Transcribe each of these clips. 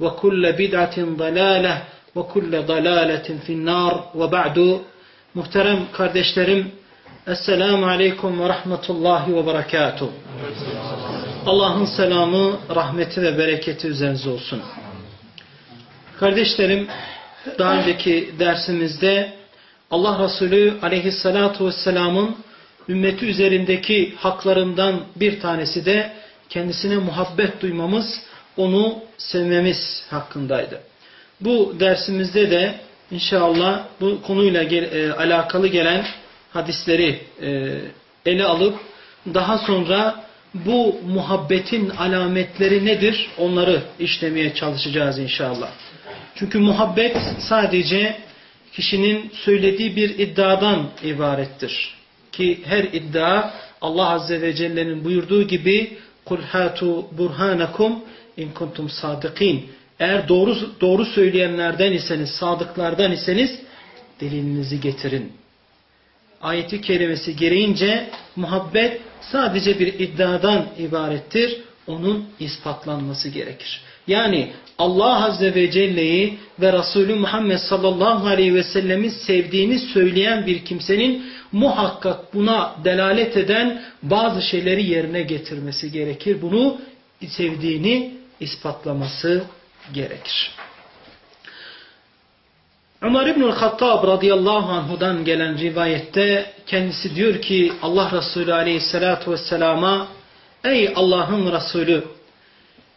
وكل بدعة ضلالة وكل ضلالة في النار وبعد Muhterem kardeşlerim Esselamu Aleyküm ve Rahmetullahi ve Berekatuhu Allah'ın selamı, rahmeti ve bereketi üzerinize olsun. Kardeşlerim daha önceki dersimizde Allah Resulü Aleyhisselatü Vesselam'ın ümmeti üzerindeki haklarından bir tanesi de kendisine muhabbet duymamız, onu sevmemiz hakkındaydı. Bu dersimizde de inşallah bu konuyla gel, e, alakalı gelen hadisleri e, ele alıp daha sonra bu muhabbetin alametleri nedir onları işlemeye çalışacağız inşallah. Çünkü muhabbet sadece kişinin söylediği bir iddiadan ibarettir. Ki her iddia Allah Azze ve Celle'nin buyurduğu gibi kul hatu burhanakum in kuntum sadıkin. Eğer doğru doğru söyleyenlerden iseniz, sadıklardan iseniz delilinizi getirin. Ayeti kerimesi gereğince muhabbet sadece bir iddiadan ibarettir. Onun ispatlanması gerekir. Yani Allah Azze ve Celle'yi ve Resulü Muhammed sallallahu aleyhi ve sellemi sevdiğini söyleyen bir kimsenin muhakkak buna delalet eden bazı şeyleri yerine getirmesi gerekir. Bunu sevdiğini ispatlaması gerekir. Ömer İbnül Hattab radıyallahu anhudan gelen rivayette kendisi diyor ki Allah Resulü aleyhissalatu vesselama Ey Allah'ın Resulü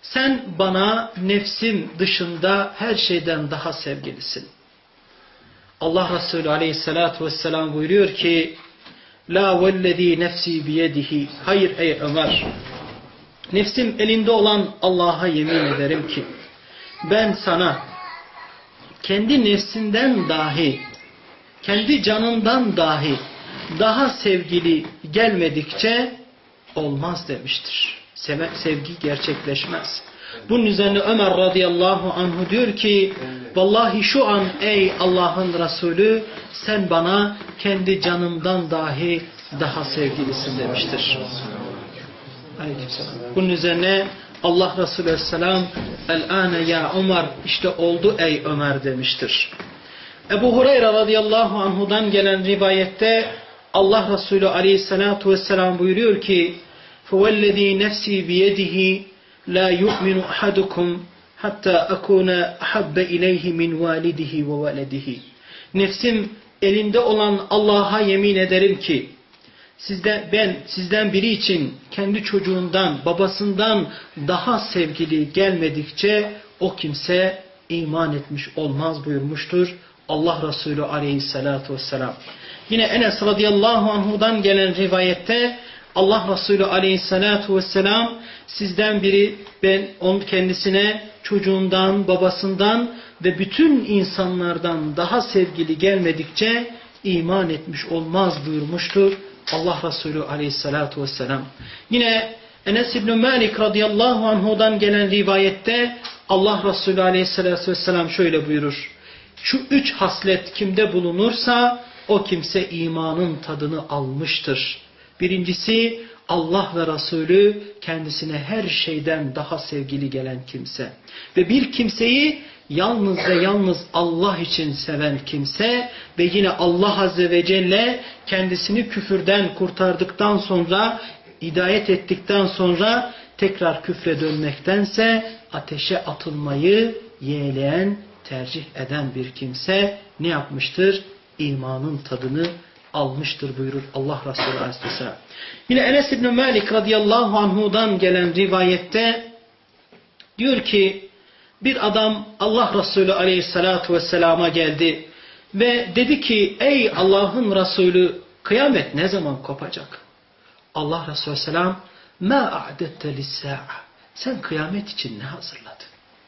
sen bana nefsim dışında her şeyden daha sevgilisin. Allah Resulü aleyhissalatu vesselam buyuruyor ki La vellezî nefsi biyedihi Hayır ey Ömer Nefsim elinde olan Allah'a yemin ederim ki ben sana kendi nefsinden dahi kendi canından dahi daha sevgili gelmedikçe olmaz demiştir. Sevgi gerçekleşmez. Bunun üzerine Ömer radıyallahu anhu diyor ki Vallahi şu an ey Allah'ın Resulü sen bana kendi canımdan dahi daha sevgilisin demiştir. Aleykümselam. Bunun üzerine Allah Resulü Aleyhisselam El-ane ya Ömer işte oldu ey Ömer demiştir. Ebu Hureyre radıyallahu anhudan gelen rivayette Allah Resulü Aleyhisselatü Vesselam buyuruyor ki فَوَالَّذ۪ي نَفْسِي بِيَدِهِ لَا يُؤْمِنُ أَحَدُكُمْ hatta akuna habbe ileyhi min validihi ve veledihi. Nefsim elinde olan Allah'a yemin ederim ki sizden ben sizden biri için kendi çocuğundan, babasından daha sevgili gelmedikçe o kimse iman etmiş olmaz buyurmuştur Allah Resulü aleyhissalatu vesselam. Yine Enes radıyallahu anhudan gelen rivayette Allah Resulü aleyhissalatu vesselam sizden biri ben onun kendisine çocuğundan, babasından ve bütün insanlardan daha sevgili gelmedikçe iman etmiş olmaz buyurmuştur Allah Resulü aleyhissalatu vesselam. Yine Enes İbni Malik radıyallahu anhudan gelen rivayette Allah Resulü aleyhissalatu vesselam şöyle buyurur. Şu üç haslet kimde bulunursa o kimse imanın tadını almıştır. Birincisi Allah ve Resulü kendisine her şeyden daha sevgili gelen kimse. Ve bir kimseyi yalnız ve yalnız Allah için seven kimse ve yine Allah Azze ve Celle kendisini küfürden kurtardıktan sonra, hidayet ettikten sonra tekrar küfre dönmektense ateşe atılmayı yeğleyen, tercih eden bir kimse ne yapmıştır? İmanın tadını almıştır buyurur Allah Resulü Aleyhisselam. Yine Enes İbni Malik radıyallahu anhudan gelen rivayette diyor ki bir adam Allah Resulü Aleyhisselatü vesselama geldi ve dedi ki ey Allah'ın Resulü kıyamet ne zaman kopacak? Allah Resulü Aleyhisselam ma a'dette lissa'a sen kıyamet için ne hazırladın?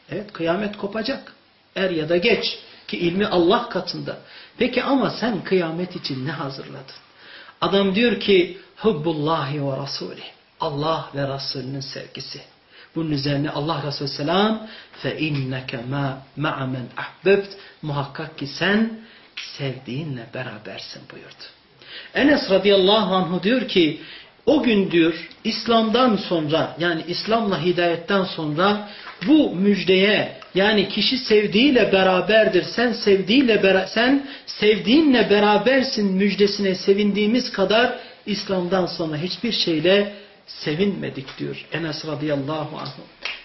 Evet kıyamet kopacak. Er ya da geç ki ilmi Allah katında. Peki ama sen kıyamet için ne hazırladın? Adam diyor ki Hubbullahi ve Rasulü. Allah ve Resulünün sevgisi. Bunun üzerine Allah Resulü Selam ma ma'a men ahbebt muhakkak ki sen sevdiğinle berabersin buyurdu. Enes radıyallahu anhu diyor ki o gün diyor İslam'dan sonra yani İslam'la hidayetten sonra bu müjdeye yani kişi sevdiğiyle beraberdir. Sen sevdiğiyle bera sen sevdiğinle berabersin müjdesine sevindiğimiz kadar İslam'dan sonra hiçbir şeyle sevinmedik diyor Enes radıyallahu anhu.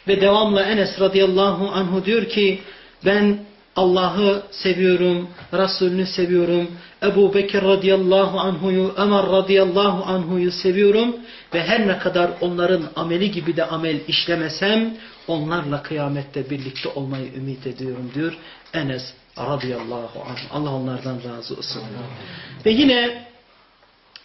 Ve devamla Enes radıyallahu anhu diyor ki ben Allah'ı seviyorum, Resulünü seviyorum, Ebu Bekir radıyallahu anhuyu, Ömer radıyallahu anhuyu seviyorum ve her ne kadar onların ameli gibi de amel işlemesem onlarla kıyamette birlikte olmayı ümit ediyorum diyor Enes radıyallahu anh. Allah onlardan razı olsun. Ve yine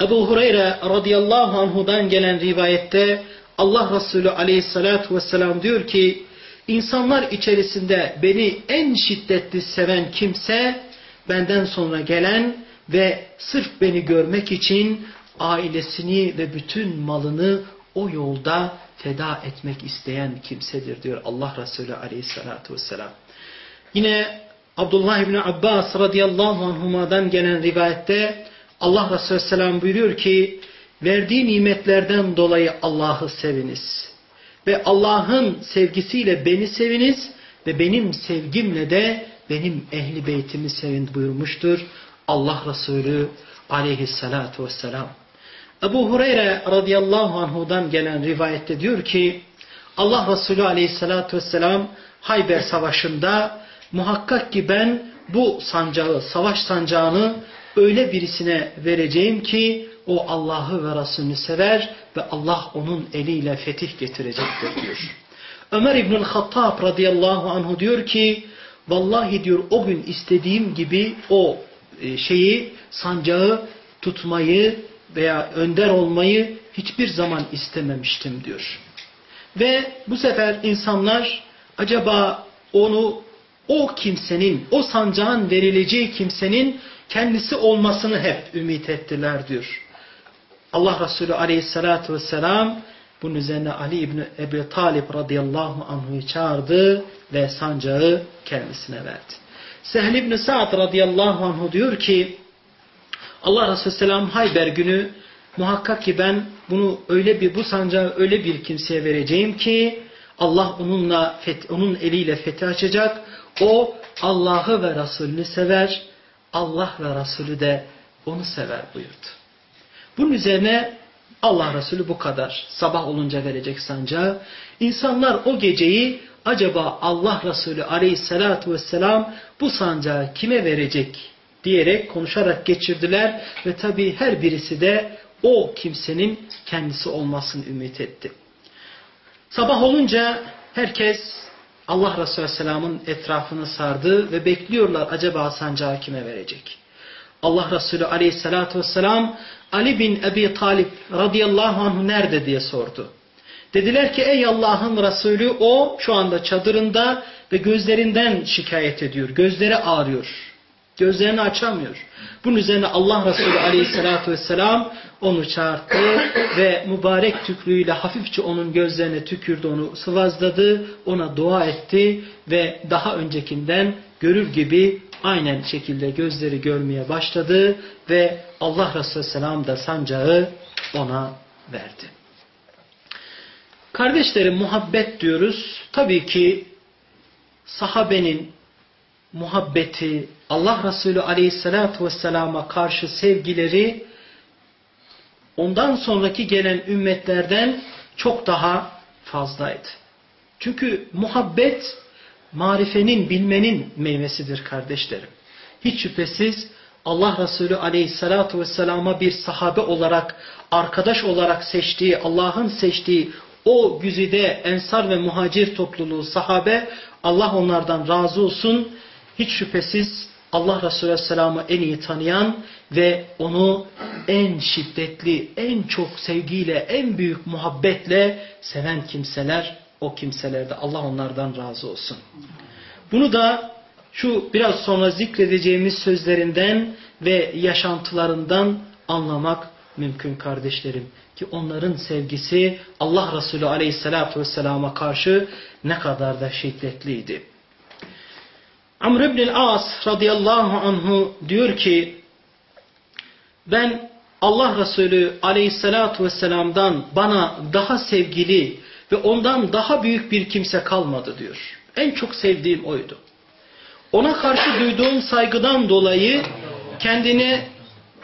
Ebu Hureyre radıyallahu anhudan gelen rivayette Allah Resulü aleyhissalatu vesselam diyor ki insanlar içerisinde beni en şiddetli seven kimse benden sonra gelen ve sırf beni görmek için ailesini ve bütün malını o yolda feda etmek isteyen kimsedir diyor Allah Resulü aleyhissalatu vesselam. Yine Abdullah İbni Abbas radıyallahu anhuma'dan gelen rivayette Allah Resulü Aleyhisselam buyuruyor ki verdiği nimetlerden dolayı Allah'ı seviniz. Ve Allah'ın sevgisiyle beni seviniz ve benim sevgimle de benim ehli beytimi sevin buyurmuştur. Allah Resulü aleyhissalatu vesselam. Ebu Hureyre radıyallahu anhudan gelen rivayette diyor ki Allah Resulü aleyhissalatu vesselam Hayber savaşında muhakkak ki ben bu sancağı, savaş sancağını öyle birisine vereceğim ki o Allah'ı ve Resulünü sever ve Allah onun eliyle fetih getirecektir diyor. Ömer İbnül Hattab radıyallahu anhu diyor ki vallahi diyor o gün istediğim gibi o e, şeyi sancağı tutmayı veya önder olmayı hiçbir zaman istememiştim diyor. Ve bu sefer insanlar acaba onu o kimsenin, o sancağın verileceği kimsenin kendisi olmasını hep ümit ettiler diyor. Allah Resulü aleyhissalatu vesselam bunun üzerine Ali İbni Ebi Talib radıyallahu anhu'yu çağırdı ve sancağı kendisine verdi. Sehl İbni Sa'd radıyallahu anhu diyor ki Allah Resulü selam Hayber günü muhakkak ki ben bunu öyle bir bu sancağı öyle bir kimseye vereceğim ki Allah onunla onun eliyle fethi açacak. O Allah'ı ve Resulünü sever Allah ve Resulü de onu sever buyurdu. Bunun üzerine Allah Resulü bu kadar. Sabah olunca verecek sancağı. İnsanlar o geceyi acaba Allah Resulü aleyhissalatu vesselam bu sancağı kime verecek diyerek konuşarak geçirdiler. Ve tabi her birisi de o kimsenin kendisi olmasını ümit etti. Sabah olunca herkes Allah Resulü Aleyhisselam'ın etrafını sardı ve bekliyorlar acaba sancağı kime verecek. Allah Resulü Aleyhisselatü Vesselam Ali bin Ebi Talip radıyallahu anh nerede diye sordu. Dediler ki ey Allah'ın Resulü o şu anda çadırında ve gözlerinden şikayet ediyor. Gözleri ağrıyor. Gözlerini açamıyor. Bunun üzerine Allah Resulü aleyhissalatü vesselam onu çağırdı ve mübarek tükrüğüyle hafifçe onun gözlerine tükürdü, onu sıvazladı, ona dua etti ve daha öncekinden görür gibi aynen şekilde gözleri görmeye başladı ve Allah Resulü Selam da sancağı ona verdi. Kardeşlerim muhabbet diyoruz. Tabii ki sahabenin muhabbeti, Allah Resulü Aleyhisselatü Vesselam'a karşı sevgileri ondan sonraki gelen ümmetlerden çok daha fazlaydı. Çünkü muhabbet marifenin, bilmenin meyvesidir kardeşlerim. Hiç şüphesiz Allah Resulü Aleyhisselatü Vesselam'a bir sahabe olarak, arkadaş olarak seçtiği, Allah'ın seçtiği o güzide ensar ve muhacir topluluğu sahabe, Allah onlardan razı olsun. Hiç şüphesiz Allah Resulü Aleyhisselam'ı en iyi tanıyan ve onu en şiddetli, en çok sevgiyle, en büyük muhabbetle seven kimseler o kimselerde. Allah onlardan razı olsun. Bunu da şu biraz sonra zikredeceğimiz sözlerinden ve yaşantılarından anlamak mümkün kardeşlerim. Ki onların sevgisi Allah Resulü Aleyhisselatü Vesselam'a karşı ne kadar da şiddetliydi. Amr ibn As radıyallahu anhu diyor ki ben Allah Resulü aleyhissalatu vesselam'dan bana daha sevgili ve ondan daha büyük bir kimse kalmadı diyor. En çok sevdiğim oydu. Ona karşı duyduğum saygıdan dolayı kendine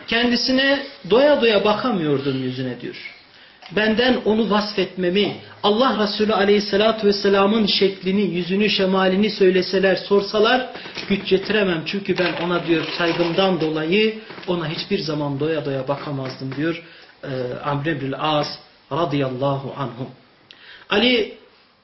kendisine doya doya bakamıyordum yüzüne diyor benden onu vasfetmemi, Allah Resulü Aleyhisselatü Vesselam'ın şeklini, yüzünü, şemalini söyleseler, sorsalar güç getiremem. Çünkü ben ona diyor saygımdan dolayı ona hiçbir zaman doya doya bakamazdım diyor e, Amr ibn As radıyallahu anhu. Ali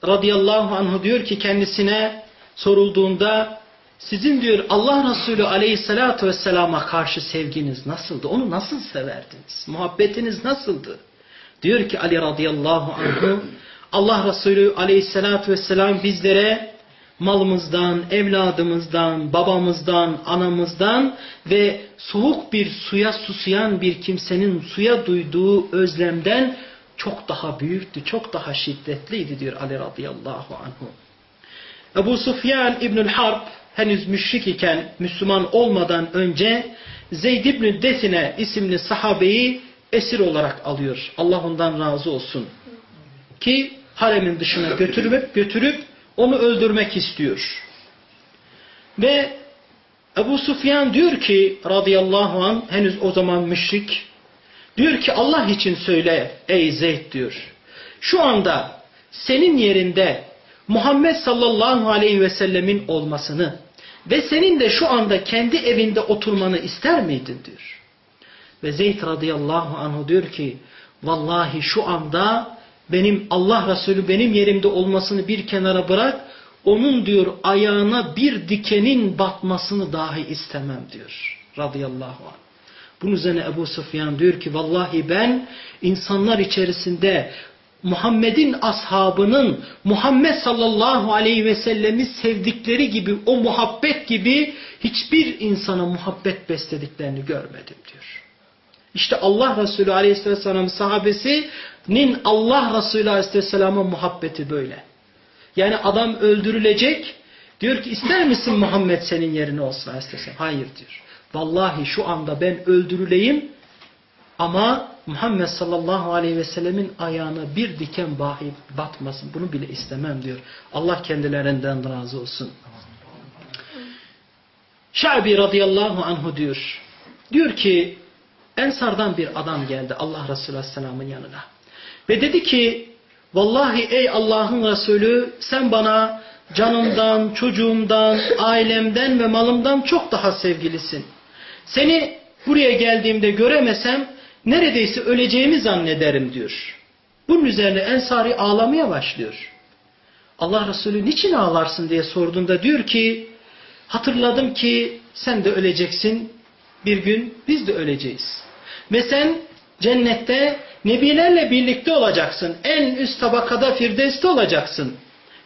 radıyallahu anhu diyor ki kendisine sorulduğunda sizin diyor Allah Resulü aleyhissalatu vesselama karşı sevginiz nasıldı? Onu nasıl severdiniz? Muhabbetiniz nasıldı? Diyor ki Ali radıyallahu anh'ı Allah Resulü aleyhissalatü vesselam bizlere malımızdan, evladımızdan, babamızdan, anamızdan ve soğuk bir suya susayan bir kimsenin suya duyduğu özlemden çok daha büyüktü, çok daha şiddetliydi diyor Ali radıyallahu anhu. Ebu Sufyan İbnül Harp henüz müşrik iken Müslüman olmadan önce Zeyd İbnü Desine isimli sahabeyi esir olarak alıyor. Allah ondan razı olsun. Ki haremin dışına götürüp götürüp onu öldürmek istiyor. Ve Ebu Sufyan diyor ki radıyallahu an henüz o zaman müşrik diyor ki Allah için söyle ey Zeyd diyor. Şu anda senin yerinde Muhammed sallallahu aleyhi ve sellemin olmasını ve senin de şu anda kendi evinde oturmanı ister miydin diyor. Ve Zeyd radıyallahu anhu diyor ki vallahi şu anda benim Allah Resulü benim yerimde olmasını bir kenara bırak onun diyor ayağına bir dikenin batmasını dahi istemem diyor radıyallahu anh. Bunun üzerine Ebu Sufyan diyor ki vallahi ben insanlar içerisinde Muhammed'in ashabının Muhammed sallallahu aleyhi ve sellemi sevdikleri gibi o muhabbet gibi hiçbir insana muhabbet beslediklerini görmedim diyor. İşte Allah Resulü Aleyhisselam'ın sahabesinin Allah Resulü Aleyhisselam'a muhabbeti böyle. Yani adam öldürülecek. Diyor ki ister misin Muhammed senin yerine olsun Aleyhisselam? Hayır diyor. Vallahi şu anda ben öldürüleyim ama Muhammed sallallahu aleyhi ve sellemin ayağına bir diken bahi batmasın. Bunu bile istemem diyor. Allah kendilerinden razı olsun. Şabi radıyallahu anhu diyor. Diyor ki Ensardan bir adam geldi Allah Resulü Aleyhisselam'ın yanına. Ve dedi ki vallahi ey Allah'ın Resulü sen bana canımdan, çocuğumdan, ailemden ve malımdan çok daha sevgilisin. Seni buraya geldiğimde göremesem neredeyse öleceğimi zannederim diyor. Bunun üzerine Ensari ağlamaya başlıyor. Allah Resulü niçin ağlarsın diye sorduğunda diyor ki hatırladım ki sen de öleceksin bir gün biz de öleceğiz. Ve sen cennette nebilerle birlikte olacaksın. En üst tabakada firdevste olacaksın.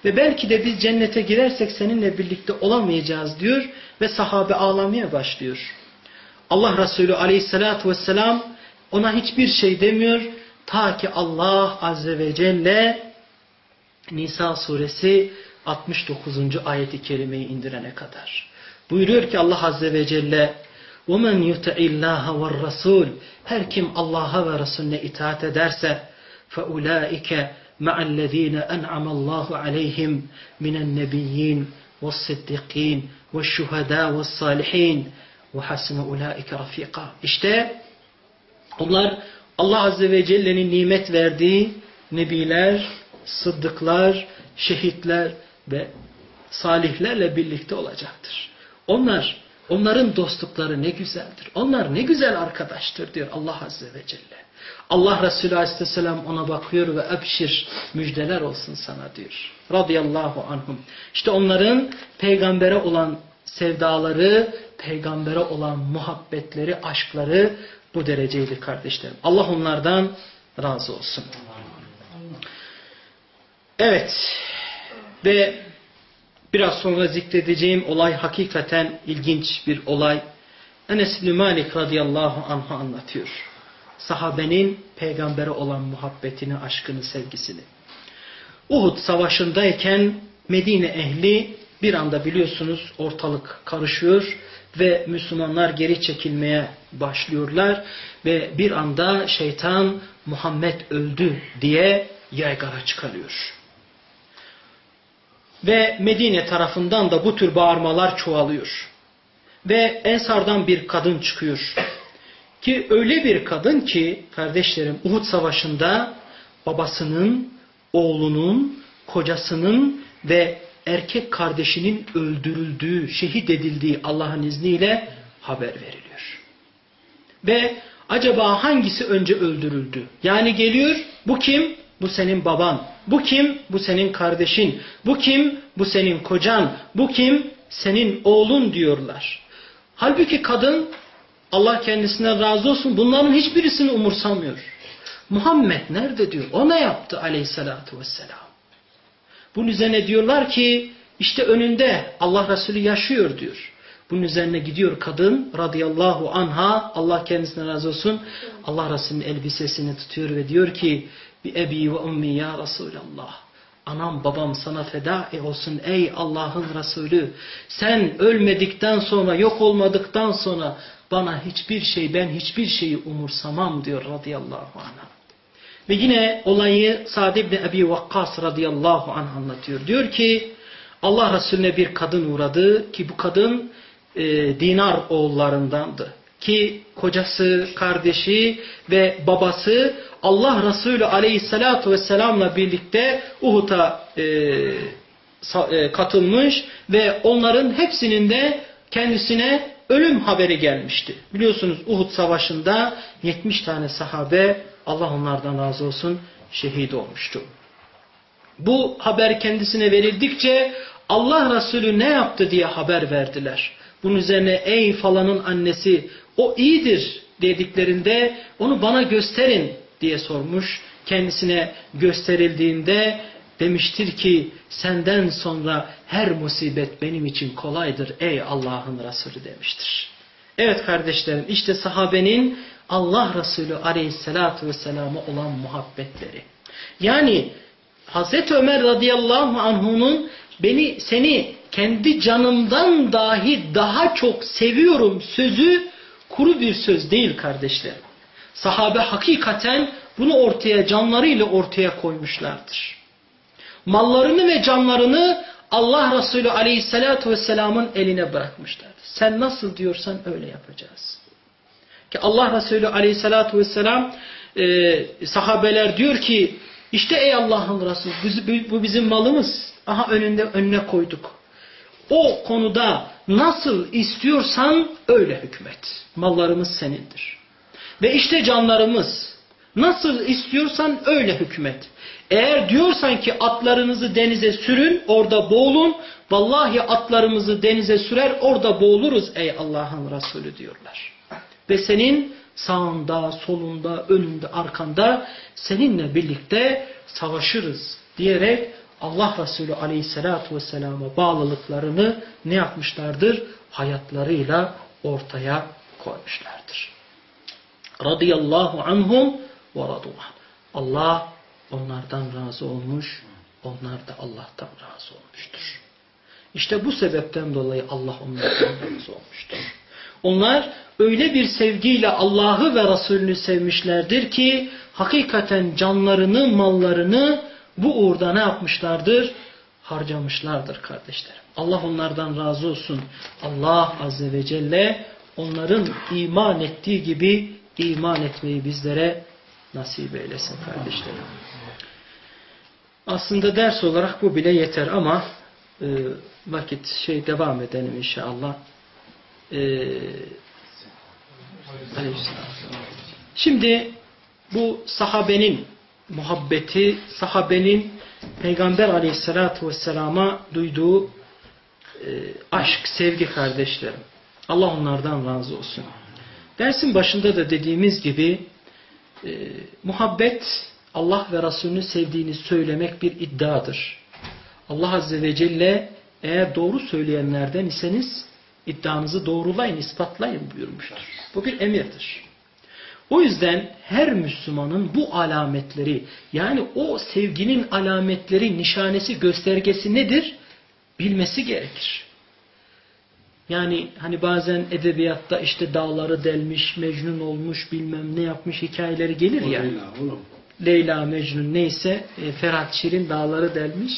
Ve belki de biz cennete girersek seninle birlikte olamayacağız diyor ve sahabe ağlamaya başlıyor. Allah Resulü aleyhissalatu vesselam ona hiçbir şey demiyor ta ki Allah azze ve celle Nisa suresi 69. ayeti kerimeyi indirene kadar. Buyuruyor ki Allah Azze ve Celle وَمَنْ يُتَعِ اللّٰهَ وَالرَّسُولِ Her kim Allah'a ve Resulüne itaat ederse فَاُولَٰئِكَ مَعَ الَّذ۪ينَ أَنْعَمَ اللّٰهُ عَلَيْهِمْ مِنَ النَّبِيِّينَ وَالصِّدِّقِينَ وَالشُّهَدَاءِ وَالصَّالِحِينَ وَحَسْنَ اُولَٰئِكَ رَف۪يقًا İşte onlar Allah Azze ve Celle'nin nimet verdiği nebiler, sıddıklar, şehitler ve salihlerle birlikte olacaktır. Onlar, onların dostlukları ne güzeldir. Onlar ne güzel arkadaştır diyor Allah Azze ve Celle. Allah Resulü Aleyhisselam ona bakıyor ve öpşir müjdeler olsun sana diyor. Radıyallahu anhum. İşte onların peygambere olan sevdaları, peygambere olan muhabbetleri, aşkları bu dereceydi kardeşlerim. Allah onlardan razı olsun. Evet ve biraz sonra zikredeceğim olay hakikaten ilginç bir olay. Enes bin Malik radıyallahu anh'a anlatıyor. Sahabenin peygambere olan muhabbetini, aşkını, sevgisini. Uhud savaşındayken Medine ehli bir anda biliyorsunuz ortalık karışıyor ve Müslümanlar geri çekilmeye başlıyorlar ve bir anda şeytan Muhammed öldü diye yaygara çıkarıyor. Ve Medine tarafından da bu tür bağırmalar çoğalıyor. Ve Ensar'dan bir kadın çıkıyor. Ki öyle bir kadın ki kardeşlerim Uhud Savaşı'nda babasının, oğlunun, kocasının ve erkek kardeşinin öldürüldüğü, şehit edildiği Allah'ın izniyle haber veriliyor. Ve acaba hangisi önce öldürüldü? Yani geliyor bu kim? Bu senin baban. Bu kim? Bu senin kardeşin. Bu kim? Bu senin kocan. Bu kim? Senin oğlun diyorlar. Halbuki kadın Allah kendisine razı olsun bunların hiçbirisini umursamıyor. Muhammed nerede diyor. O ne yaptı aleyhissalatu vesselam. Bunun üzerine diyorlar ki işte önünde Allah Resulü yaşıyor diyor. Bunun üzerine gidiyor kadın radıyallahu anha Allah kendisine razı olsun. Allah Resulü'nün elbisesini tutuyor ve diyor ki bi ebi ve ummi ya Resulallah. Anam babam sana feda e olsun ey Allah'ın Resulü. Sen ölmedikten sonra yok olmadıktan sonra bana hiçbir şey ben hiçbir şeyi umursamam diyor radıyallahu anh. Ve yine olayı Sa'd ibn Ebi Vakkas radıyallahu anh anlatıyor. Diyor ki Allah Resulüne bir kadın uğradı ki bu kadın e, Dinar oğullarındandı. Ki kocası, kardeşi ve babası Allah Resulü aleyhissalatu vesselamla birlikte Uhud'a e, e, katılmış ve onların hepsinin de kendisine ölüm haberi gelmişti. Biliyorsunuz Uhud savaşında 70 tane sahabe Allah onlardan razı olsun şehit olmuştu. Bu haber kendisine verildikçe Allah Resulü ne yaptı diye haber verdiler. Bunun üzerine ey falanın annesi o iyidir dediklerinde onu bana gösterin diye sormuş. Kendisine gösterildiğinde demiştir ki senden sonra her musibet benim için kolaydır ey Allah'ın Resulü demiştir. Evet kardeşlerim işte sahabenin Allah Resulü aleyhissalatu vesselam'a olan muhabbetleri. Yani Hazreti Ömer radıyallahu anh'unun beni seni kendi canımdan dahi daha çok seviyorum sözü kuru bir söz değil kardeşlerim. Sahabe hakikaten bunu ortaya canlarıyla ortaya koymuşlardır. Mallarını ve canlarını Allah Resulü aleyhissalatu vesselamın eline bırakmışlardır. Sen nasıl diyorsan öyle yapacağız. Ki Allah Resulü aleyhissalatu vesselam e, sahabeler diyor ki işte ey Allah'ın Resulü bu bizim malımız. Aha önünde önüne koyduk. O konuda nasıl istiyorsan öyle hükmet. Mallarımız senindir. Ve işte canlarımız. Nasıl istiyorsan öyle hükmet. Eğer diyorsan ki atlarınızı denize sürün, orada boğulun. Vallahi atlarımızı denize sürer, orada boğuluruz ey Allah'ın Resulü diyorlar. Ve senin sağında, solunda, önünde, arkanda seninle birlikte savaşırız diyerek Allah Resulü aleyhissalatu vesselama bağlılıklarını ne yapmışlardır? Hayatlarıyla ortaya koymuşlardır. Radıyallahu anhum ve raduhan. Allah onlardan razı olmuş, onlar da Allah'tan razı olmuştur. İşte bu sebepten dolayı Allah onlardan razı olmuştur. Onlar öyle bir sevgiyle Allah'ı ve Resulünü sevmişlerdir ki hakikaten canlarını, mallarını bu uğurda ne yapmışlardır? Harcamışlardır kardeşlerim. Allah onlardan razı olsun. Allah Azze ve Celle onların iman ettiği gibi iman etmeyi bizlere nasip eylesin kardeşlerim. Aslında ders olarak bu bile yeter ama e, vakit şey devam edelim inşallah. E, Şimdi bu sahabenin muhabbeti, sahabenin Peygamber aleyhissalatu vesselama duyduğu e, aşk, sevgi kardeşlerim. Allah onlardan razı olsun. Dersin başında da dediğimiz gibi e, muhabbet Allah ve Resulünü sevdiğini söylemek bir iddiadır. Allah Azze ve Celle eğer doğru söyleyenlerden iseniz iddianızı doğrulayın, ispatlayın buyurmuştur. Bu bir emirdir. O yüzden her Müslümanın bu alametleri yani o sevginin alametleri, nişanesi, göstergesi nedir? Bilmesi gerekir. Yani hani bazen edebiyatta işte dağları delmiş, Mecnun olmuş, bilmem ne yapmış hikayeleri gelir ya. Leyla, Mecnun neyse e, Ferhat Şirin dağları delmiş.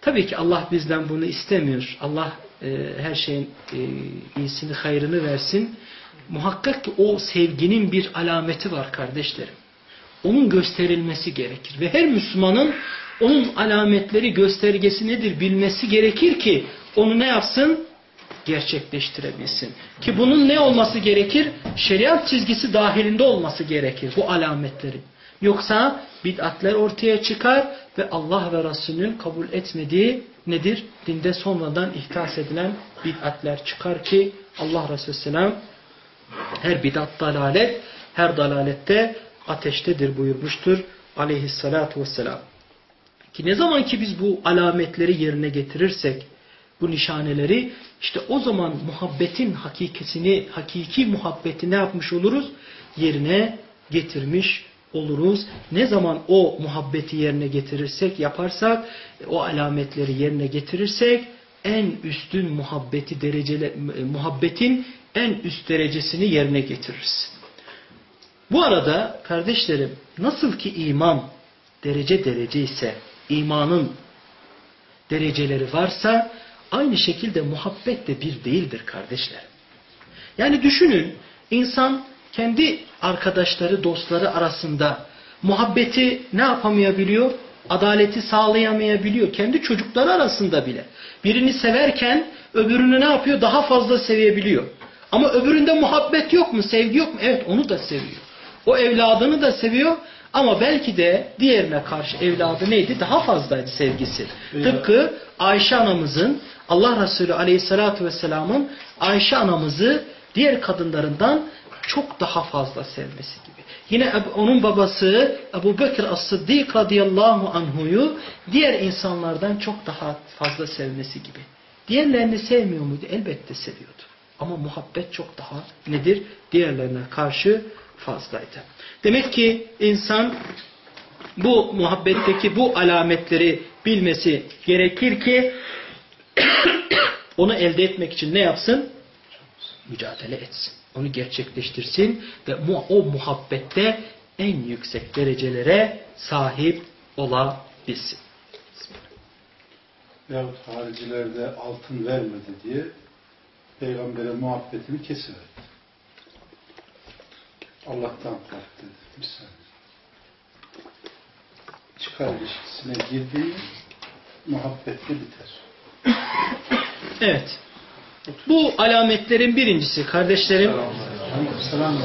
Tabii ki Allah bizden bunu istemiyor. Allah e, her şeyin e, iyisini, hayrını versin. Muhakkak ki o sevginin bir alameti var kardeşlerim. Onun gösterilmesi gerekir. Ve her Müslümanın onun alametleri, göstergesi nedir bilmesi gerekir ki onu ne yapsın? Gerçekleştirebilsin. Ki bunun ne olması gerekir? Şeriat çizgisi dahilinde olması gerekir bu alametlerin. Yoksa bid'atler ortaya çıkar ve Allah ve Resulünün kabul etmediği nedir? Dinde sonradan ihtas edilen bid'atler çıkar ki Allah Resulü Selam her bid'at dalalet, her dalalette ateştedir buyurmuştur aleyhissalatu vesselam. Ki ne zaman ki biz bu alametleri yerine getirirsek, bu nişaneleri, işte o zaman muhabbetin hakikisini, hakiki muhabbeti ne yapmış oluruz? Yerine getirmiş oluruz. Ne zaman o muhabbeti yerine getirirsek, yaparsak, o alametleri yerine getirirsek, en üstün muhabbeti derecele, muhabbetin en üst derecesini yerine getiririz. Bu arada kardeşlerim nasıl ki iman derece derece ise imanın dereceleri varsa aynı şekilde muhabbet de bir değildir kardeşlerim. Yani düşünün insan kendi arkadaşları, dostları arasında muhabbeti ne yapamayabiliyor? Adaleti sağlayamayabiliyor. Kendi çocukları arasında bile. Birini severken öbürünü ne yapıyor? Daha fazla sevebiliyor. Ama öbüründe muhabbet yok mu? Sevgi yok mu? Evet onu da seviyor. O evladını da seviyor ama belki de diğerine karşı evladı neydi? Daha fazlaydı sevgisi. Tıpkı Ayşe anamızın Allah Resulü aleyhissalatü vesselamın Ayşe anamızı diğer kadınlarından çok daha fazla sevmesi gibi. Yine onun babası Ebu Bekir As-Sıddik radıyallahu anhuyu diğer insanlardan çok daha fazla sevmesi gibi. Diğerlerini sevmiyor muydu? Elbette seviyordu. Ama muhabbet çok daha nedir? Diğerlerine karşı fazlaydı. Demek ki insan bu muhabbetteki bu alametleri bilmesi gerekir ki onu elde etmek için ne yapsın? Mücadele etsin. Onu gerçekleştirsin ve o muhabbette en yüksek derecelere sahip olabilsin. Yahut haricilerde altın vermedi diye peygambere muhabbetini kesiverdi. Allah'tan kork dedi. Bir saniye. Çıkar ilişkisine girdiği muhabbetle biter. Evet. Bu alametlerin birincisi kardeşlerim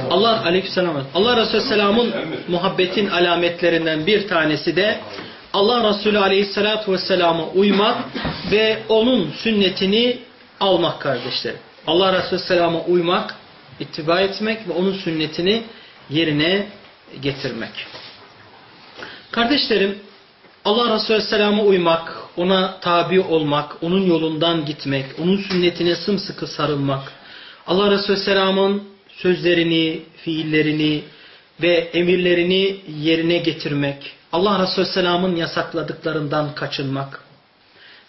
Allah aleykümselam. Allah Resulü selamın muhabbetin alametlerinden bir tanesi de Allah Resulü aleyhissalatu vesselama uymak ve onun sünnetini almak kardeşlerim. Allah Resulü Selam'a uymak, ittiba etmek ve onun sünnetini yerine getirmek. Kardeşlerim, Allah Resulü Selam'a uymak, ona tabi olmak, onun yolundan gitmek, onun sünnetine sımsıkı sarılmak, Allah Resulü Selam'ın sözlerini, fiillerini ve emirlerini yerine getirmek, Allah Resulü Selam'ın yasakladıklarından kaçınmak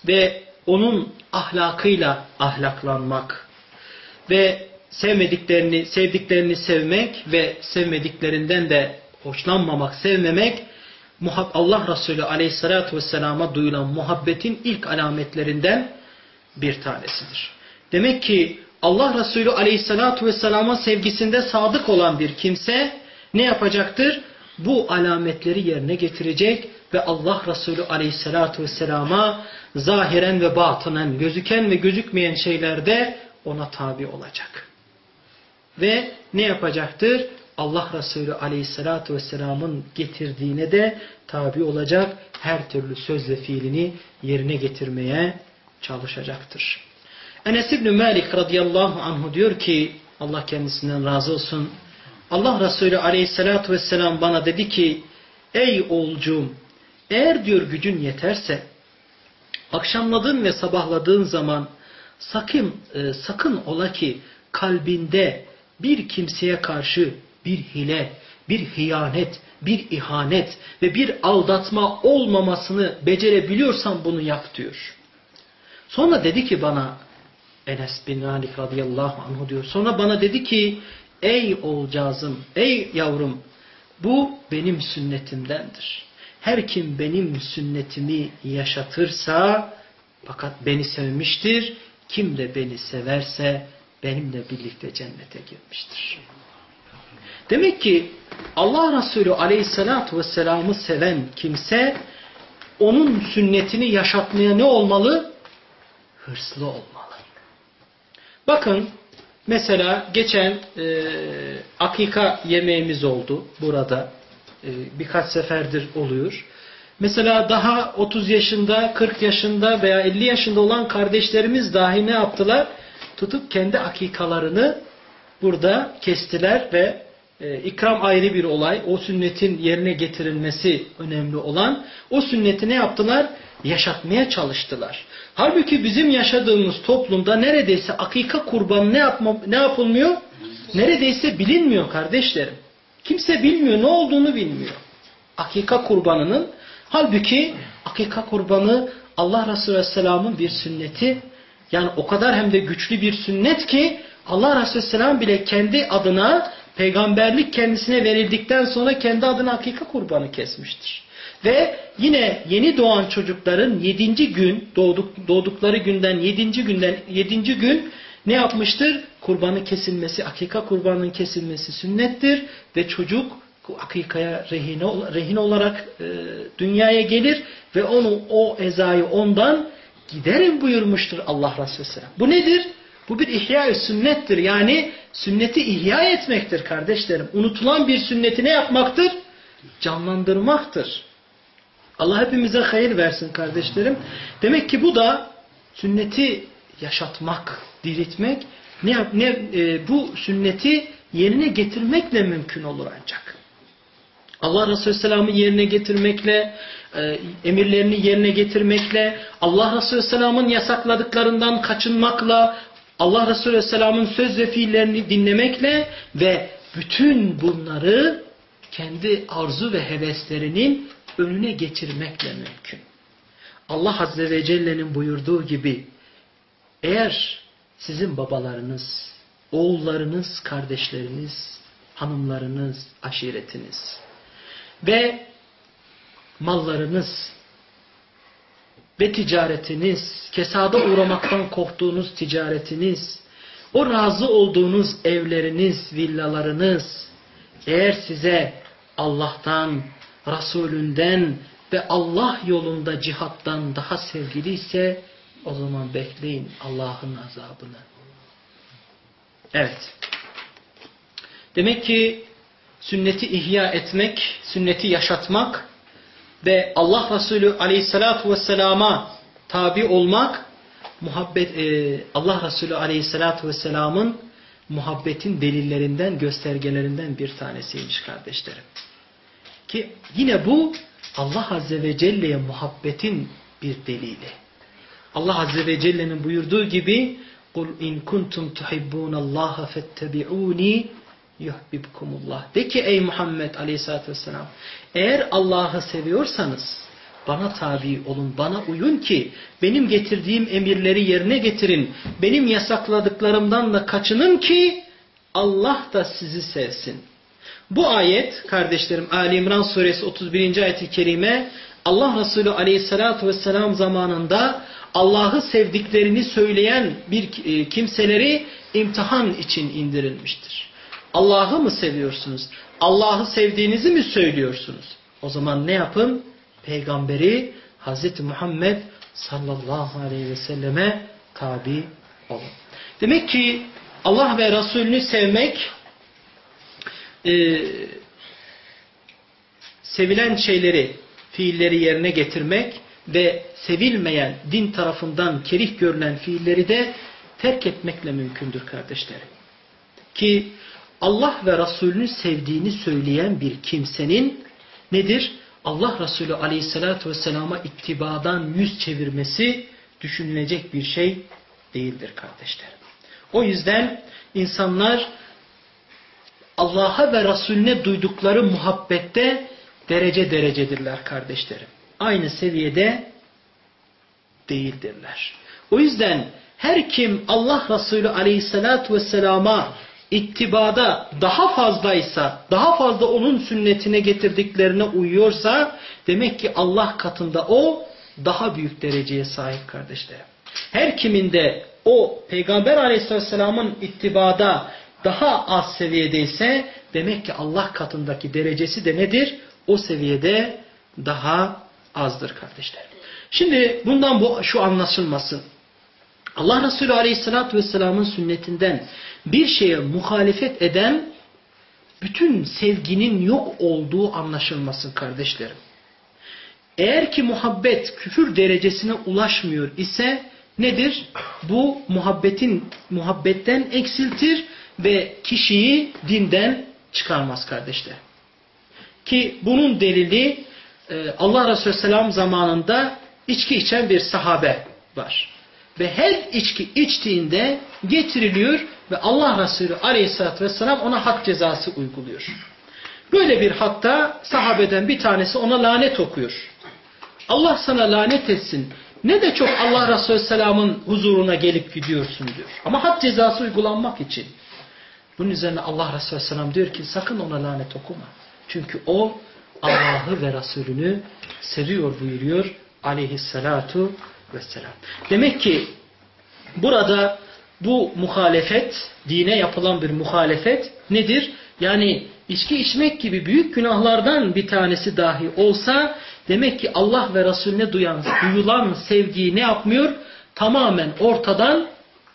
ve onun ahlakıyla ahlaklanmak ve sevmediklerini, sevdiklerini sevmek ve sevmediklerinden de hoşlanmamak, sevmemek Allah Resulü aleyhissalatü vesselama duyulan muhabbetin ilk alametlerinden bir tanesidir. Demek ki Allah Resulü aleyhissalatü vesselama sevgisinde sadık olan bir kimse ne yapacaktır? Bu alametleri yerine getirecek ve Allah Resulü aleyhissalatü vesselama zahiren ve batınen gözüken ve gözükmeyen şeylerde ona tabi olacak. Ve ne yapacaktır? Allah Resulü aleyhissalatü vesselamın getirdiğine de tabi olacak. Her türlü söz ve fiilini yerine getirmeye çalışacaktır. Enes İbni Malik radıyallahu anhu diyor ki Allah kendisinden razı olsun. Allah Resulü aleyhissalatü vesselam bana dedi ki ey oğulcuğum eğer diyor gücün yeterse akşamladığın ve sabahladığın zaman sakın, e, sakın ola ki kalbinde bir kimseye karşı bir hile, bir hiyanet, bir ihanet ve bir aldatma olmamasını becerebiliyorsan bunu yap diyor. Sonra dedi ki bana Enes bin Malik radıyallahu anh diyor. Sonra bana dedi ki ey oğulcağızım, ey yavrum bu benim sünnetimdendir. Her kim benim sünnetimi yaşatırsa fakat beni sevmiştir. Kim de beni severse benimle birlikte cennete girmiştir. Demek ki Allah Resulü aleyhissalatu vesselam'ı seven kimse onun sünnetini yaşatmaya ne olmalı? Hırslı olmalı. Bakın mesela geçen e, akika yemeğimiz oldu burada. E, birkaç seferdir oluyor. Mesela daha 30 yaşında, 40 yaşında veya 50 yaşında olan kardeşlerimiz dahi ne yaptılar? Tutup kendi akikalarını burada kestiler ve e, ikram ayrı bir olay. O sünnetin yerine getirilmesi önemli olan. O sünneti ne yaptılar? Yaşatmaya çalıştılar. Halbuki bizim yaşadığımız toplumda neredeyse akika kurbanı ne, yapma, ne yapılmıyor? Neredeyse bilinmiyor kardeşlerim. Kimse bilmiyor, ne olduğunu bilmiyor. Akika kurbanının, halbuki akika kurbanı Allah Resulü Aleyhisselam'ın bir sünneti. Yani o kadar hem de güçlü bir sünnet ki Allah Resulü Aleyhisselam bile kendi adına peygamberlik kendisine verildikten sonra kendi adına akika kurbanı kesmiştir. Ve yine yeni doğan çocukların yedinci gün doğduk, doğdukları günden yedinci günden yedinci gün ne yapmıştır? Kurbanı kesilmesi, akika kurbanının kesilmesi sünnettir ve çocuk akikaya rehin, rehin olarak e, dünyaya gelir ve onu o ezayı ondan giderin buyurmuştur Allah Resulü. Bu nedir? Bu bir ihya sünnettir. Yani sünneti ihya etmektir kardeşlerim. Unutulan bir sünneti ne yapmaktır? Canlandırmaktır. Allah hepimize hayır versin kardeşlerim. Demek ki bu da sünneti yaşatmak, diriltmek, ne, ne e, bu sünneti yerine getirmekle mümkün olur ancak. Allah Resulü Selam'ı yerine getirmekle, e, emirlerini yerine getirmekle, Allah Resulü Selam'ın yasakladıklarından kaçınmakla, Allah Resulü Selam'ın söz ve fiillerini dinlemekle ve bütün bunları kendi arzu ve heveslerinin önüne geçirmekle mümkün. Allah Azze ve Celle'nin buyurduğu gibi eğer sizin babalarınız, oğullarınız, kardeşleriniz, hanımlarınız, aşiretiniz ve mallarınız ve ticaretiniz, kesada uğramaktan korktuğunuz ticaretiniz, o razı olduğunuz evleriniz, villalarınız eğer size Allah'tan, Resulünden ve Allah yolunda cihattan daha sevgili ise o zaman bekleyin Allah'ın azabını. Evet. Demek ki sünneti ihya etmek, sünneti yaşatmak ve Allah Resulü aleyhissalatu vesselama tabi olmak muhabbet e, Allah Resulü aleyhissalatu vesselamın muhabbetin delillerinden, göstergelerinden bir tanesiymiş kardeşlerim. Ki yine bu Allah Azze ve Celle'ye muhabbetin bir delili. Allah Azze ve Celle'nin buyurduğu gibi قُلْ اِنْ كُنْتُمْ تُحِبُّونَ اللّٰهَ فَاتَّبِعُونِي yuhbibkumullah. De ki ey Muhammed aleyhissalatü vesselam eğer Allah'ı seviyorsanız bana tabi olun, bana uyun ki benim getirdiğim emirleri yerine getirin. Benim yasakladıklarımdan da kaçının ki Allah da sizi sevsin. Bu ayet kardeşlerim Ali İmran suresi 31. ayet-i kerime Allah Resulü aleyhissalatu vesselam zamanında Allah'ı sevdiklerini söyleyen bir e, kimseleri imtihan için indirilmiştir. Allah'ı mı seviyorsunuz? Allah'ı sevdiğinizi mi söylüyorsunuz? O zaman ne yapın? Peygamberi Hz. Muhammed sallallahu aleyhi ve selleme tabi olun. Demek ki Allah ve Resulünü sevmek e, sevilen şeyleri, fiilleri yerine getirmek ve sevilmeyen, din tarafından kerih görülen fiilleri de terk etmekle mümkündür kardeşlerim. Ki Allah ve Resulünü sevdiğini söyleyen bir kimsenin nedir? Allah Resulü aleyhissalatü vesselama ittibadan yüz çevirmesi düşünülecek bir şey değildir kardeşlerim. O yüzden insanlar Allah'a ve Resulüne duydukları muhabbette derece derecedirler kardeşlerim. Aynı seviyede değildirler. O yüzden her kim Allah Resulü aleyhissalatu vesselama ittibada daha fazlaysa, daha fazla onun sünnetine getirdiklerine uyuyorsa demek ki Allah katında o daha büyük dereceye sahip kardeşlerim. Her kiminde o Peygamber aleyhisselamın ittibada daha az seviyedeyse demek ki Allah katındaki derecesi de nedir? O seviyede daha azdır kardeşlerim. Şimdi bundan bu şu anlaşılmasın. Allah Resulü Aleyhisselatü Vesselam'ın sünnetinden bir şeye muhalefet eden bütün sevginin yok olduğu anlaşılmasın kardeşlerim. Eğer ki muhabbet küfür derecesine ulaşmıyor ise nedir? Bu muhabbetin muhabbetten eksiltir ve kişiyi dinden çıkarmaz kardeşler. Ki bunun delili e, Allah Resulü Selam zamanında içki içen bir sahabe var. Ve her içki içtiğinde getiriliyor ve Allah Resulü Aleyhisselatü Vesselam ona had cezası uyguluyor. Böyle bir hatta sahabeden bir tanesi ona lanet okuyor. Allah sana lanet etsin. Ne de çok Allah Resulü Selam'ın huzuruna gelip gidiyorsun diyor. Ama had cezası uygulanmak için. Bunun üzerine Allah Resulü Selam diyor ki sakın ona lanet okuma. Çünkü o Allah'ı ve Resulünü seviyor buyuruyor aleyhissalatu vesselam. Demek ki burada bu muhalefet, dine yapılan bir muhalefet nedir? Yani içki içmek gibi büyük günahlardan bir tanesi dahi olsa demek ki Allah ve Resulüne duyan, duyulan sevgiyi ne yapmıyor? Tamamen ortadan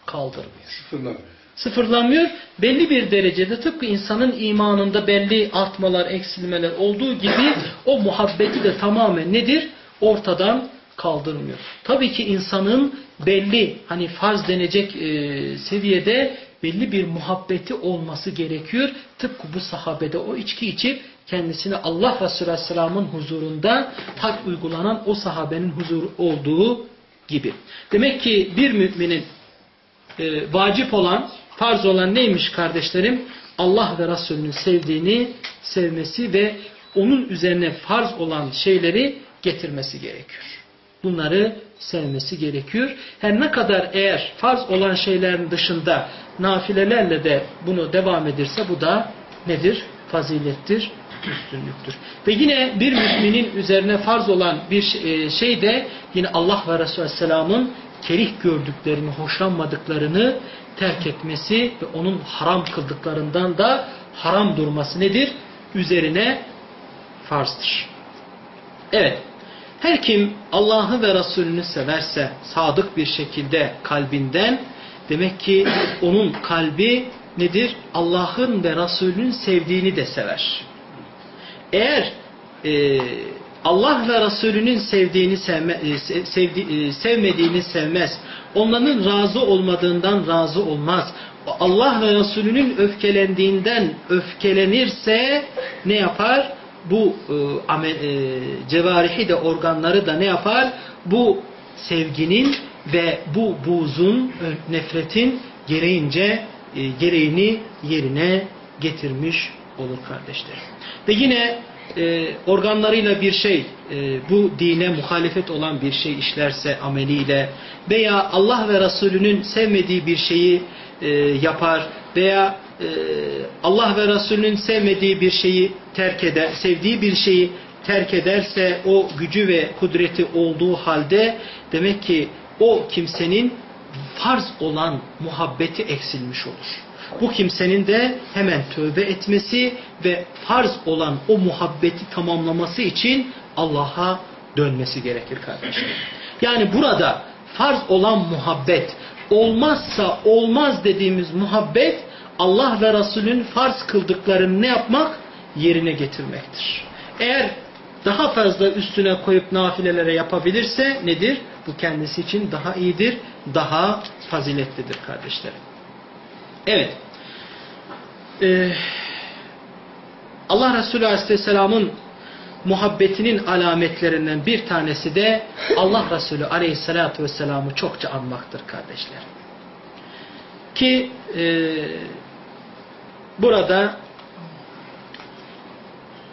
kaldırmıyor. Sıfırlamıyor. Sıfırlanmıyor. Belli bir derecede tıpkı insanın imanında belli artmalar, eksilmeler olduğu gibi o muhabbeti de tamamen nedir? Ortadan kaldırmıyor. Tabii ki insanın belli hani farz denecek e, seviyede belli bir muhabbeti olması gerekiyor. Tıpkı bu sahabede o içki içip kendisine Allah Resulü Aleyhisselam'ın huzurunda hak uygulanan o sahabenin huzuru olduğu gibi. Demek ki bir müminin e, vacip olan, farz olan neymiş kardeşlerim? Allah ve Resulünün sevdiğini sevmesi ve onun üzerine farz olan şeyleri getirmesi gerekiyor. Bunları sevmesi gerekiyor. Her ne kadar eğer farz olan şeylerin dışında nafilelerle de bunu devam edirse bu da nedir? Fazilettir, üstünlüktür. Ve yine bir müminin üzerine farz olan bir şey de yine Allah ve Resulü Aleyhisselam'ın kerih gördüklerini, hoşlanmadıklarını terk etmesi ve onun haram kıldıklarından da haram durması nedir? Üzerine farzdır. Evet. Her kim Allah'ı ve Resulünü severse sadık bir şekilde kalbinden demek ki onun kalbi nedir? Allah'ın ve Resulünün sevdiğini de sever. Eğer e, Allah ve Resulünün sevdiğini sevme, e, sevdi, e, sevmediğini sevmez. Onların razı olmadığından razı olmaz. Allah ve Resulünün öfkelendiğinden öfkelenirse ne yapar? Bu e, amel, e, cevarihi de organları da ne yapar? Bu sevginin ve bu buzun, nefretin gereğince e, gereğini yerine getirmiş olur kardeşler. Ve yine e, organlarıyla bir şey, e, bu dine muhalefet olan bir şey işlerse ameliyle veya Allah ve Resulünün sevmediği bir şeyi e, yapar veya e, Allah ve Resulünün sevmediği bir şeyi terk eder, sevdiği bir şeyi terk ederse o gücü ve kudreti olduğu halde demek ki o kimsenin farz olan muhabbeti eksilmiş olur. Bu kimsenin de hemen tövbe etmesi ve farz olan o muhabbeti tamamlaması için Allah'a dönmesi gerekir kardeşlerim. Yani burada farz olan muhabbet olmazsa olmaz dediğimiz muhabbet Allah ve Resulün farz kıldıklarını ne yapmak? Yerine getirmektir. Eğer daha fazla üstüne koyup nafilelere yapabilirse nedir? Bu kendisi için daha iyidir, daha faziletlidir kardeşlerim. Evet. Ee, Allah Resulü Aleyhisselam'ın muhabbetinin alametlerinden bir tanesi de Allah Resulü Aleyhisselatü Vesselam'ı çokça anmaktır kardeşler. Ki e, burada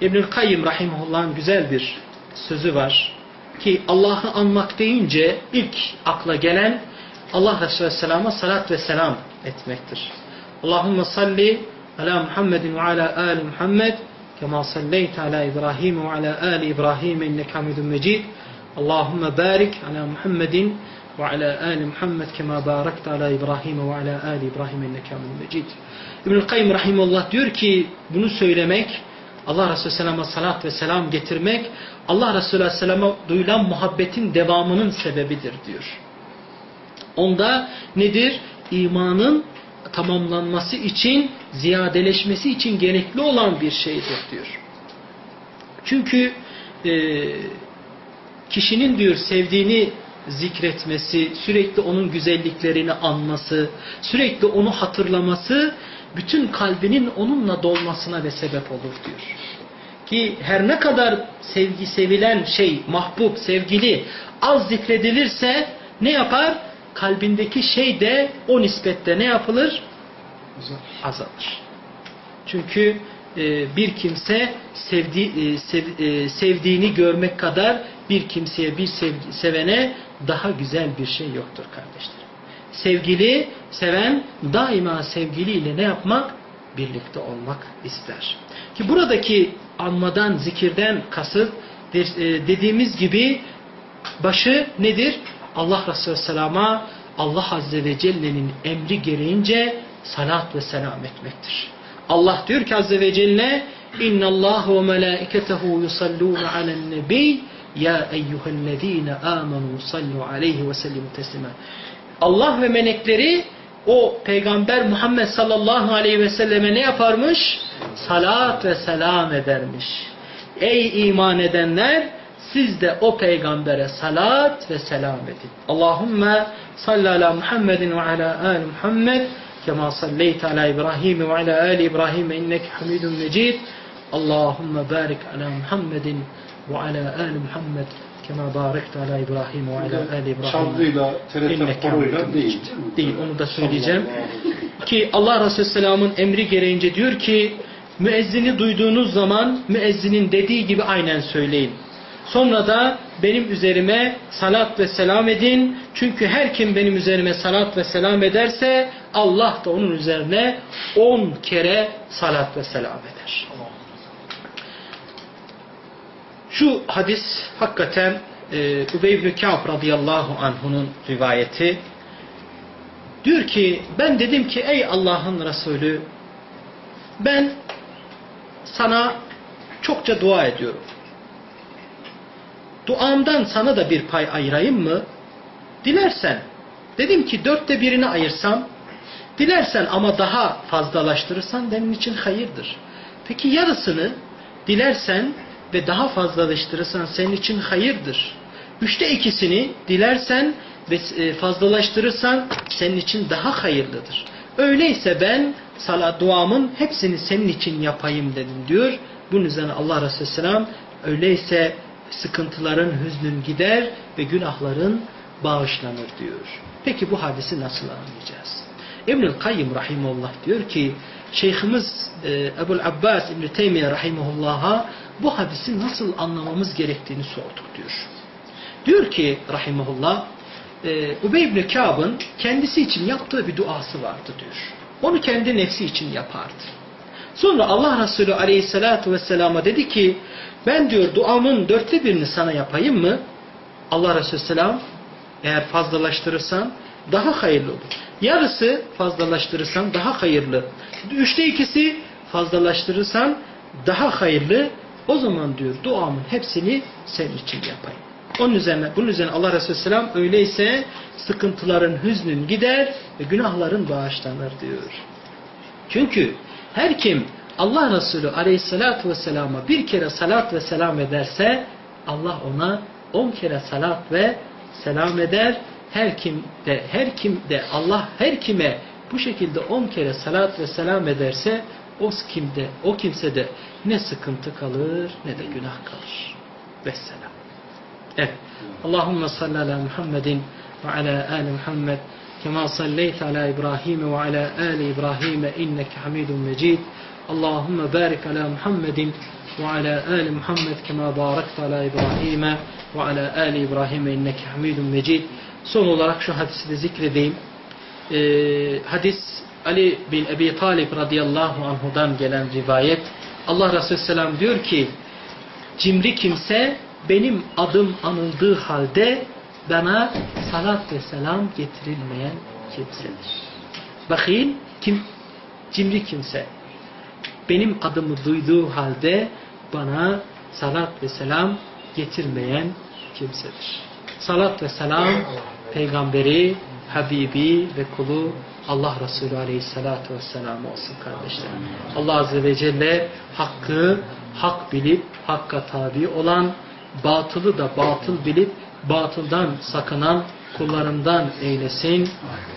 İbnül Kayyım Rahimullah'ın güzel bir sözü var. Ki Allah'ı anmak deyince ilk akla gelen Allah Resulü Aleyhisselam'a salat ve selam etmektir. Allahümme salli ala Muhammedin ve ala ali Muhammed kema salleyte ala İbrahim ve ala ali İbrahim inneke hamidun mecid. Allahümme barik ala Muhammedin ve ala ali Muhammed kema barakte ala İbrahim ve ala ali İbrahim inneke hamidun mecid. İbnül Kayyım Rahimullah diyor ki bunu söylemek Allah Resulü Aleyhisselam'a salat ve selam getirmek Allah Resulü Aleyhisselam'a duyulan muhabbetin devamının sebebidir diyor. Onda nedir? İmanın tamamlanması için, ziyadeleşmesi için gerekli olan bir şeydir diyor. Çünkü e, kişinin diyor sevdiğini zikretmesi, sürekli onun güzelliklerini anması, sürekli onu hatırlaması bütün kalbinin onunla dolmasına ve sebep olur diyor. Ki her ne kadar sevgi sevilen şey, mahbub, sevgili az zikredilirse ne yapar? Kalbindeki şey de o nispette ne yapılır? Azalır. Çünkü e, bir kimse sevdi, e, sev, e, sevdiğini görmek kadar bir kimseye, bir sevgi, sevene daha güzel bir şey yoktur kardeşlerim. Sevgili, seven daima sevgiliyle ne yapmak? Birlikte olmak ister. Ki buradaki anmadan, zikirden kasıt dediğimiz gibi başı nedir? Allah Resulü Selam'a Allah Azze ve Celle'nin emri gereğince salat ve selam etmektir. Allah diyor ki Azze ve Celle Allah ve melaiketehu yusallûne alen nebi ya eyyühellezîne âmenû sallu aleyhi ve sellimu teslime. Allah ve melekleri o peygamber Muhammed sallallahu aleyhi ve selleme ne yaparmış? Salat ve selam edermiş. Ey iman edenler siz de o peygambere salat ve selam edin. Allahümme salli ala Muhammedin ve ala ali Muhammed kema salleyte ala İbrahim ve ala ali İbrahim inneke hamidun mecid. Allahümme barik ala Muhammedin ve ala ali Muhammed kema barekte ala İbrahim ve ala ali İbrahim. Şandıyla, TRT koruyla değil? Değil, onu da söyleyeceğim. Ki Allah Resulü Selam'ın emri gereğince diyor ki müezzini duyduğunuz zaman müezzinin dediği gibi aynen söyleyin. Sonra da benim üzerime salat ve selam edin. Çünkü her kim benim üzerime salat ve selam ederse Allah da onun üzerine on kere salat ve selam eder. Şu hadis hakikaten e, Übey ibn Ka'b radıyallahu anh'unun rivayeti. Diyor ki ben dedim ki ey Allah'ın Resulü ben sana çokça dua ediyorum. Duamdan sana da bir pay ayırayım mı? Dilersen. Dedim ki dörtte birini ayırsam, dilersen ama daha fazlalaştırırsan benim için hayırdır. Peki yarısını dilersen ve daha fazlalaştırırsan senin için hayırdır. Üçte ikisini dilersen ve fazlalaştırırsan senin için daha hayırlıdır. Öyleyse ben salat duamın hepsini senin için yapayım dedim diyor. Bunun üzerine Allah Resulü Selam öyleyse sıkıntıların hüznün gider ve günahların bağışlanır diyor. Peki bu hadisi nasıl anlayacağız? İbnül Kayyım Rahimullah diyor ki Şeyhimiz e, Ebul Abbas İbn-i Teymiye Rahimullah'a bu hadisi nasıl anlamamız gerektiğini sorduk diyor. Diyor ki rahimahullah e, Ubey ibn Kâb'ın kendisi için yaptığı bir duası vardı diyor. Onu kendi nefsi için yapardı. Sonra Allah Resulü aleyhissalatu vesselama dedi ki ben diyor duamın dörtte birini sana yapayım mı? Allah Resulü selam eğer fazlalaştırırsan daha hayırlı olur. Yarısı fazlalaştırırsan daha hayırlı. Üçte ikisi fazlalaştırırsan daha hayırlı. O zaman diyor duamın hepsini senin için yapayım. Onun üzerine, bunun üzerine Allah Resulü Selam öyleyse sıkıntıların hüznün gider ve günahların bağışlanır diyor. Çünkü her kim Allah Resulü Aleyhisselatü Vesselam'a bir kere salat ve selam ederse Allah ona on kere salat ve selam eder. Her kim de her kim de Allah her kime bu şekilde on kere salat ve selam ederse o kimde o kimse de ne sıkıntı kalır ne de günah kalır. Vesselam. Evet. Allahümme salli ala Muhammedin ve ala ali Muhammed ala İbrahim ve ala ali İbrahim inneke hamidun mecid. Allahümme barik ala Muhammedin ve ala ali Muhammed kema barakta ala İbrahim ve ala ali İbrahim inneke hamidun mecid. Son olarak şu hadisi de zikredeyim. Ee, hadis Ali bin Ebi Talib radıyallahu anhudan gelen rivayet. Allah Resulü selam diyor ki cimri kimse benim adım anıldığı halde bana salat ve selam getirilmeyen kimsedir. Bakayım kim cimri kimse benim adımı duyduğu halde bana salat ve selam getirmeyen kimsedir. Salat ve selam peygamberi, Habibi ve kulu Allah Resulü Aleyhisselatü Vesselam olsun kardeşlerim. Allah Azze ve Celle hakkı hak bilip hakka tabi olan, batılı da batıl bilip batıldan sakınan kullarından eylesin.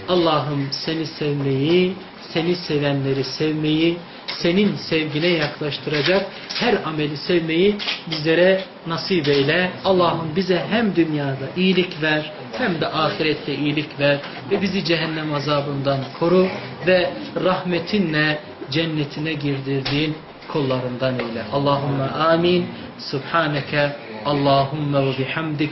Allah'ım seni sevmeyi, seni sevenleri sevmeyi, senin sevgine yaklaştıracak her ameli sevmeyi bizlere nasip eyle. Allah'ım bize hem dünyada iyilik ver hem de ahirette iyilik ver ve bizi cehennem azabından koru ve rahmetinle cennetine girdirdiğin kullarından eyle. Allahümme amin. Subhaneke Allahümme ve bihamdik.